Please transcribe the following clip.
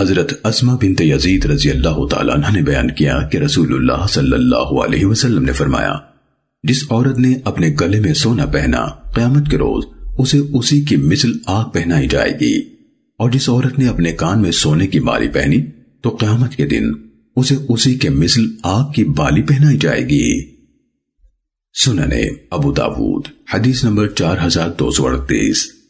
حضرت اسما بنت یزید رضی اللہ تعالیٰ عنہ نے بیان کیا کہ رسول اللہ صلی اللہ علیہ وسلم نے فرمایا، جس عورت نے اپنے گلے میں سونا پہنا قیامت کے روز، اسے اسی کی مثل آگ پہنائی جائے گی۔ اور جس عورت نے اپنے کان میں سونے کی بالی پہنی، تو قیامت کے دن اسے اسی کے مثل آگ کی بالی پہنائی جائے گی۔ سننے ابو داود، حدیث نمبر چار ہزار دو سو اڑتیس۔